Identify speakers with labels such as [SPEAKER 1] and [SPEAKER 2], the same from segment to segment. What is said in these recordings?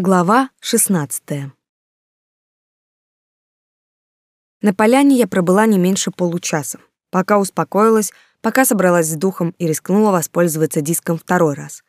[SPEAKER 1] Глава 16. На поляне я пробыла не меньше получаса, пока успокоилась, пока собралась с духом и рискнула воспользоваться диском второй раз.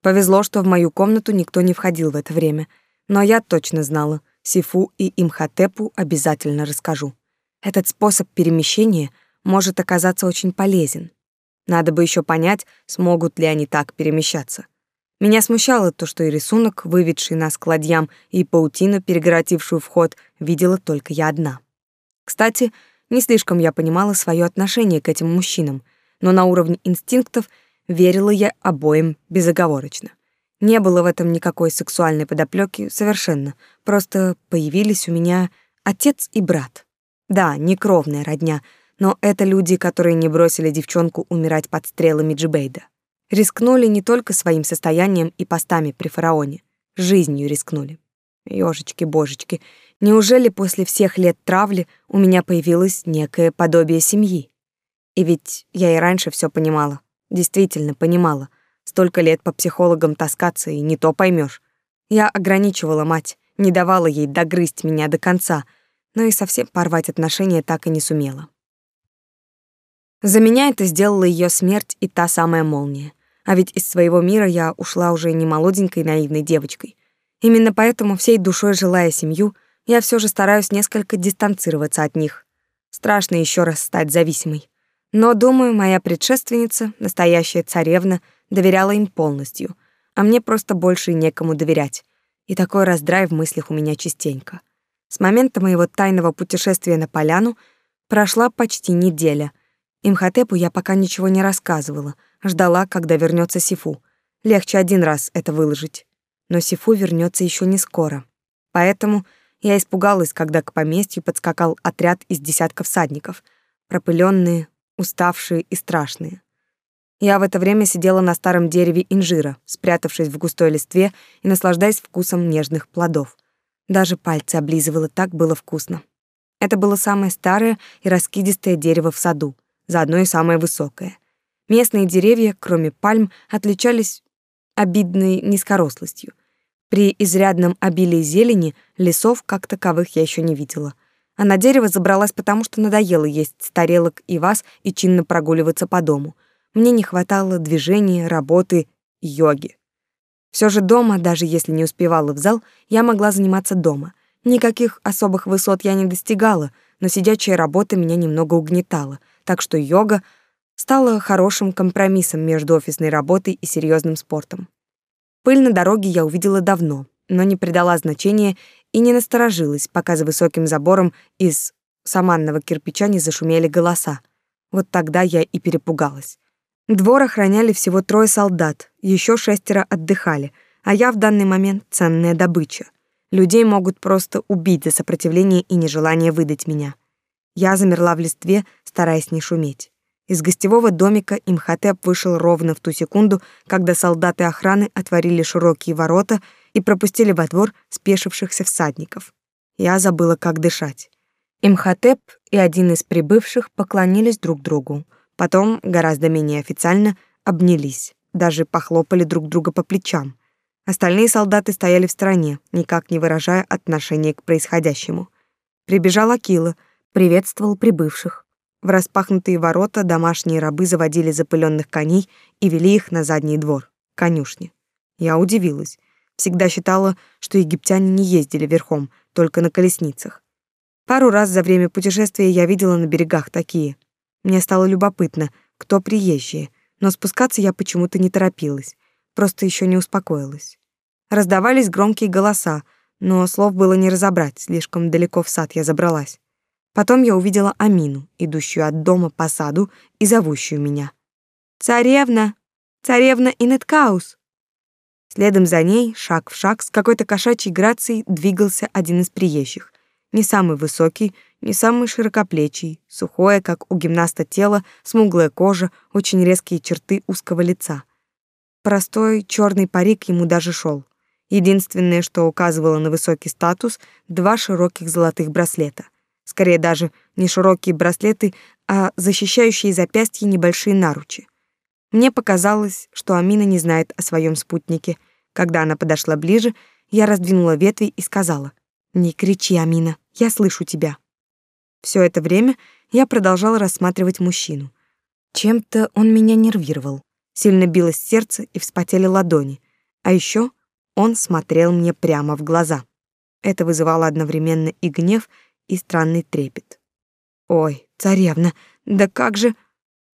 [SPEAKER 1] Повезло, что в мою комнату никто не входил в это время, но я точно знала, Сифу и Имхотепу обязательно расскажу. Этот способ перемещения может оказаться очень полезен. Надо бы еще понять, смогут ли они так перемещаться. Меня смущало то, что и рисунок, выведший нас к ладьям, и паутину, перегородившую вход, видела только я одна. Кстати, не слишком я понимала свое отношение к этим мужчинам, но на уровне инстинктов верила я обоим безоговорочно. Не было в этом никакой сексуальной подоплеки совершенно, просто появились у меня отец и брат. Да, не кровная родня, но это люди, которые не бросили девчонку умирать под стрелами Джибейда. Рискнули не только своим состоянием и постами при фараоне, жизнью рискнули. Ёжечки-божечки, неужели после всех лет травли у меня появилось некое подобие семьи? И ведь я и раньше все понимала, действительно понимала. Столько лет по психологам таскаться и не то поймешь. Я ограничивала мать, не давала ей догрызть меня до конца, но и совсем порвать отношения так и не сумела. За меня это сделала ее смерть и та самая молния. А ведь из своего мира я ушла уже не молоденькой наивной девочкой. Именно поэтому, всей душой желая семью, я все же стараюсь несколько дистанцироваться от них. Страшно еще раз стать зависимой. Но, думаю, моя предшественница, настоящая царевна, доверяла им полностью, а мне просто больше некому доверять. И такой раздрай в мыслях у меня частенько. С момента моего тайного путешествия на поляну прошла почти неделя. Имхотепу я пока ничего не рассказывала — Ждала, когда вернется Сифу. Легче один раз это выложить. Но Сифу вернется еще не скоро. Поэтому я испугалась, когда к поместью подскакал отряд из десятков всадников, пропыленные, уставшие и страшные. Я в это время сидела на старом дереве инжира, спрятавшись в густой листве и наслаждаясь вкусом нежных плодов. Даже пальцы облизывала, так было вкусно. Это было самое старое и раскидистое дерево в саду, заодно и самое высокое. Местные деревья, кроме пальм, отличались обидной низкорослостью. При изрядном обилии зелени лесов как таковых я еще не видела. А на дерево забралась потому, что надоело есть с тарелок и вас и чинно прогуливаться по дому. Мне не хватало движения, работы, йоги. Все же дома, даже если не успевала в зал, я могла заниматься дома. Никаких особых высот я не достигала, но сидячая работа меня немного угнетала, так что йога — стала хорошим компромиссом между офисной работой и серьезным спортом. Пыль на дороге я увидела давно, но не придала значения и не насторожилась, пока за высоким забором из саманного кирпича не зашумели голоса. Вот тогда я и перепугалась. Двор охраняли всего трое солдат, еще шестеро отдыхали, а я в данный момент ценная добыча. Людей могут просто убить за сопротивление и нежелание выдать меня. Я замерла в листве, стараясь не шуметь. Из гостевого домика Имхотеп вышел ровно в ту секунду, когда солдаты охраны отворили широкие ворота и пропустили во двор спешившихся всадников. Я забыла, как дышать. Имхотеп и один из прибывших поклонились друг другу. Потом, гораздо менее официально, обнялись, даже похлопали друг друга по плечам. Остальные солдаты стояли в стороне, никак не выражая отношения к происходящему. Прибежал Акила, приветствовал прибывших. В распахнутые ворота домашние рабы заводили запыленных коней и вели их на задний двор, конюшни. Я удивилась. Всегда считала, что египтяне не ездили верхом, только на колесницах. Пару раз за время путешествия я видела на берегах такие. Мне стало любопытно, кто приезжие, но спускаться я почему-то не торопилась, просто еще не успокоилась. Раздавались громкие голоса, но слов было не разобрать, слишком далеко в сад я забралась. Потом я увидела Амину, идущую от дома по саду и зовущую меня. «Царевна! Царевна Инеткаус!» Следом за ней, шаг в шаг, с какой-то кошачьей грацией двигался один из приезжих. Не самый высокий, не самый широкоплечий, сухое, как у гимнаста тело, смуглая кожа, очень резкие черты узкого лица. Простой черный парик ему даже шел. Единственное, что указывало на высокий статус, два широких золотых браслета — скорее даже не широкие браслеты, а защищающие запястья небольшие наручи. Мне показалось, что Амина не знает о своем спутнике. Когда она подошла ближе, я раздвинула ветви и сказала, «Не кричи, Амина, я слышу тебя». Все это время я продолжала рассматривать мужчину. Чем-то он меня нервировал. Сильно билось сердце и вспотели ладони. А еще он смотрел мне прямо в глаза. Это вызывало одновременно и гнев, и странный трепет. «Ой, царевна, да как же...»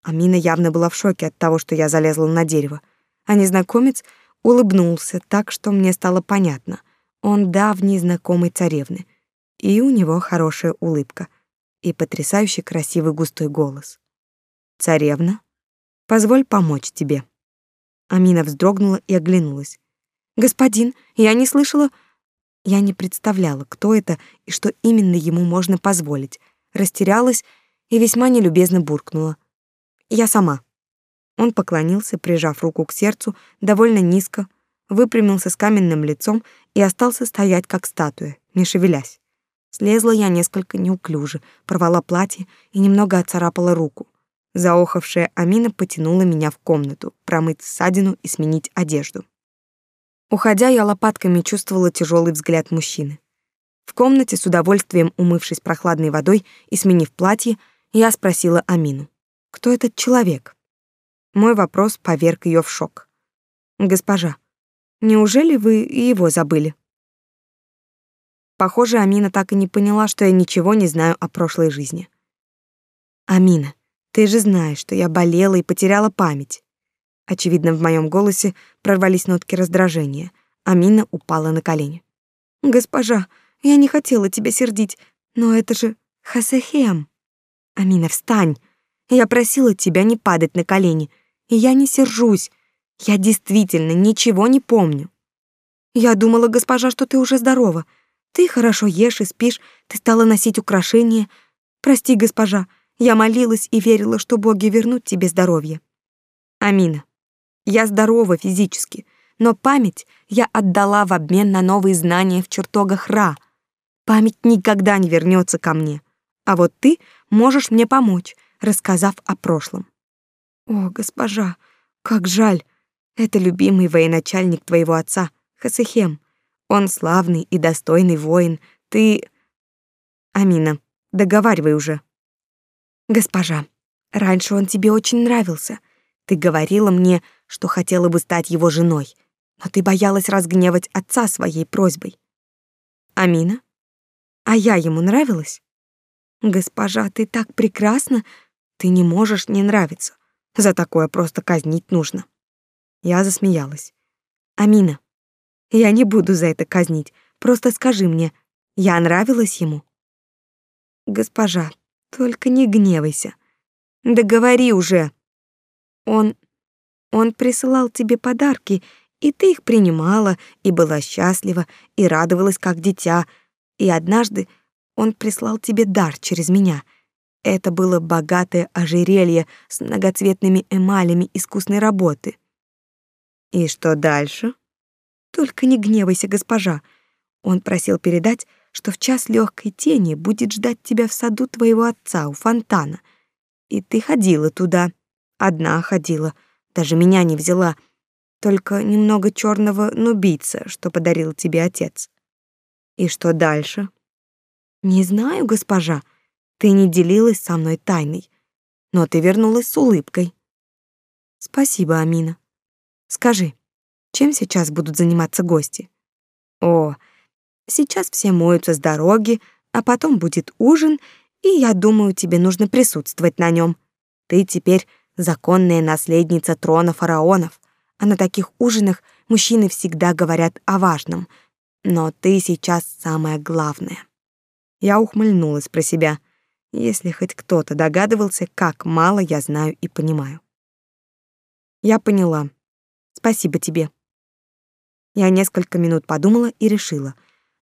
[SPEAKER 1] Амина явно была в шоке от того, что я залезла на дерево. А незнакомец улыбнулся так, что мне стало понятно. Он давний знакомый царевны. И у него хорошая улыбка. И потрясающе красивый густой голос. «Царевна, позволь помочь тебе». Амина вздрогнула и оглянулась. «Господин, я не слышала...» Я не представляла, кто это и что именно ему можно позволить. Растерялась и весьма нелюбезно буркнула. «Я сама». Он поклонился, прижав руку к сердцу, довольно низко, выпрямился с каменным лицом и остался стоять, как статуя, не шевелясь. Слезла я несколько неуклюже, порвала платье и немного оцарапала руку. Заохавшая Амина потянула меня в комнату, промыть ссадину и сменить одежду. Уходя, я лопатками чувствовала тяжелый взгляд мужчины. В комнате, с удовольствием умывшись прохладной водой и сменив платье, я спросила Амину, кто этот человек? Мой вопрос поверг ее в шок. «Госпожа, неужели вы его забыли?» Похоже, Амина так и не поняла, что я ничего не знаю о прошлой жизни. «Амина, ты же знаешь, что я болела и потеряла память. Очевидно, в моем голосе прорвались нотки раздражения. Амина упала на колени. «Госпожа, я не хотела тебя сердить, но это же Хасехем. Амина, встань. Я просила тебя не падать на колени, и я не сержусь. Я действительно ничего не помню. Я думала, госпожа, что ты уже здорова. Ты хорошо ешь и спишь, ты стала носить украшения. Прости, госпожа, я молилась и верила, что боги вернут тебе здоровье. Амина, я здорова физически, но память я отдала в обмен на новые знания в чертогах Ра. Память никогда не вернется ко мне. А вот ты можешь мне помочь, рассказав о прошлом. О, госпожа, как жаль. Это любимый военачальник твоего отца, Хасехем. Он славный и достойный воин. Ты... Амина, договаривай уже. Госпожа, раньше он тебе очень нравился. Ты говорила мне, что хотела бы стать его женой, но ты боялась разгневать отца своей просьбой. Амина? А я ему нравилась? Госпожа, ты так прекрасна, ты не можешь не нравиться. За такое просто казнить нужно. Я засмеялась. Амина, я не буду за это казнить. Просто скажи мне, я нравилась ему? Госпожа, только не гневайся. Да уже. Он он присылал тебе подарки, и ты их принимала, и была счастлива, и радовалась как дитя. И однажды он прислал тебе дар через меня. Это было богатое ожерелье с многоцветными эмалями искусной работы. И что дальше? Только не гневайся, госпожа. Он просил передать, что в час легкой тени будет ждать тебя в саду твоего отца у фонтана. И ты ходила туда, одна ходила — даже меня не взяла, только немного черного нубийца, что подарил тебе отец. И что дальше? Не знаю, госпожа. Ты не делилась со мной тайной, но ты вернулась с улыбкой. Спасибо, Амина. Скажи, чем сейчас будут заниматься гости? О, сейчас все моются с дороги, а потом будет ужин, и я думаю, тебе нужно присутствовать на нем. Ты теперь законная наследница трона фараонов, а на таких ужинах мужчины всегда говорят о важном. Но ты сейчас самое главное. Я ухмыльнулась про себя, если хоть кто-то догадывался, как мало я знаю и понимаю. Я поняла. Спасибо тебе. Я несколько минут подумала и решила,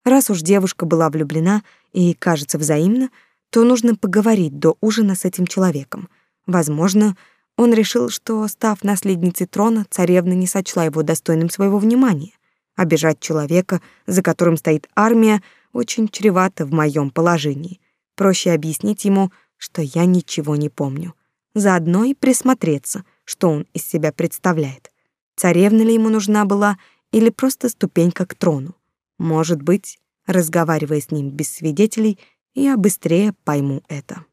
[SPEAKER 1] раз уж девушка была влюблена и, кажется, взаимно, то нужно поговорить до ужина с этим человеком. Возможно, он решил, что, став наследницей трона, царевна не сочла его достойным своего внимания. Обижать человека, за которым стоит армия, очень чревато в моем положении. Проще объяснить ему, что я ничего не помню. Заодно и присмотреться, что он из себя представляет. Царевна ли ему нужна была или просто ступенька к трону. Может быть, разговаривая с ним без свидетелей, я быстрее пойму это.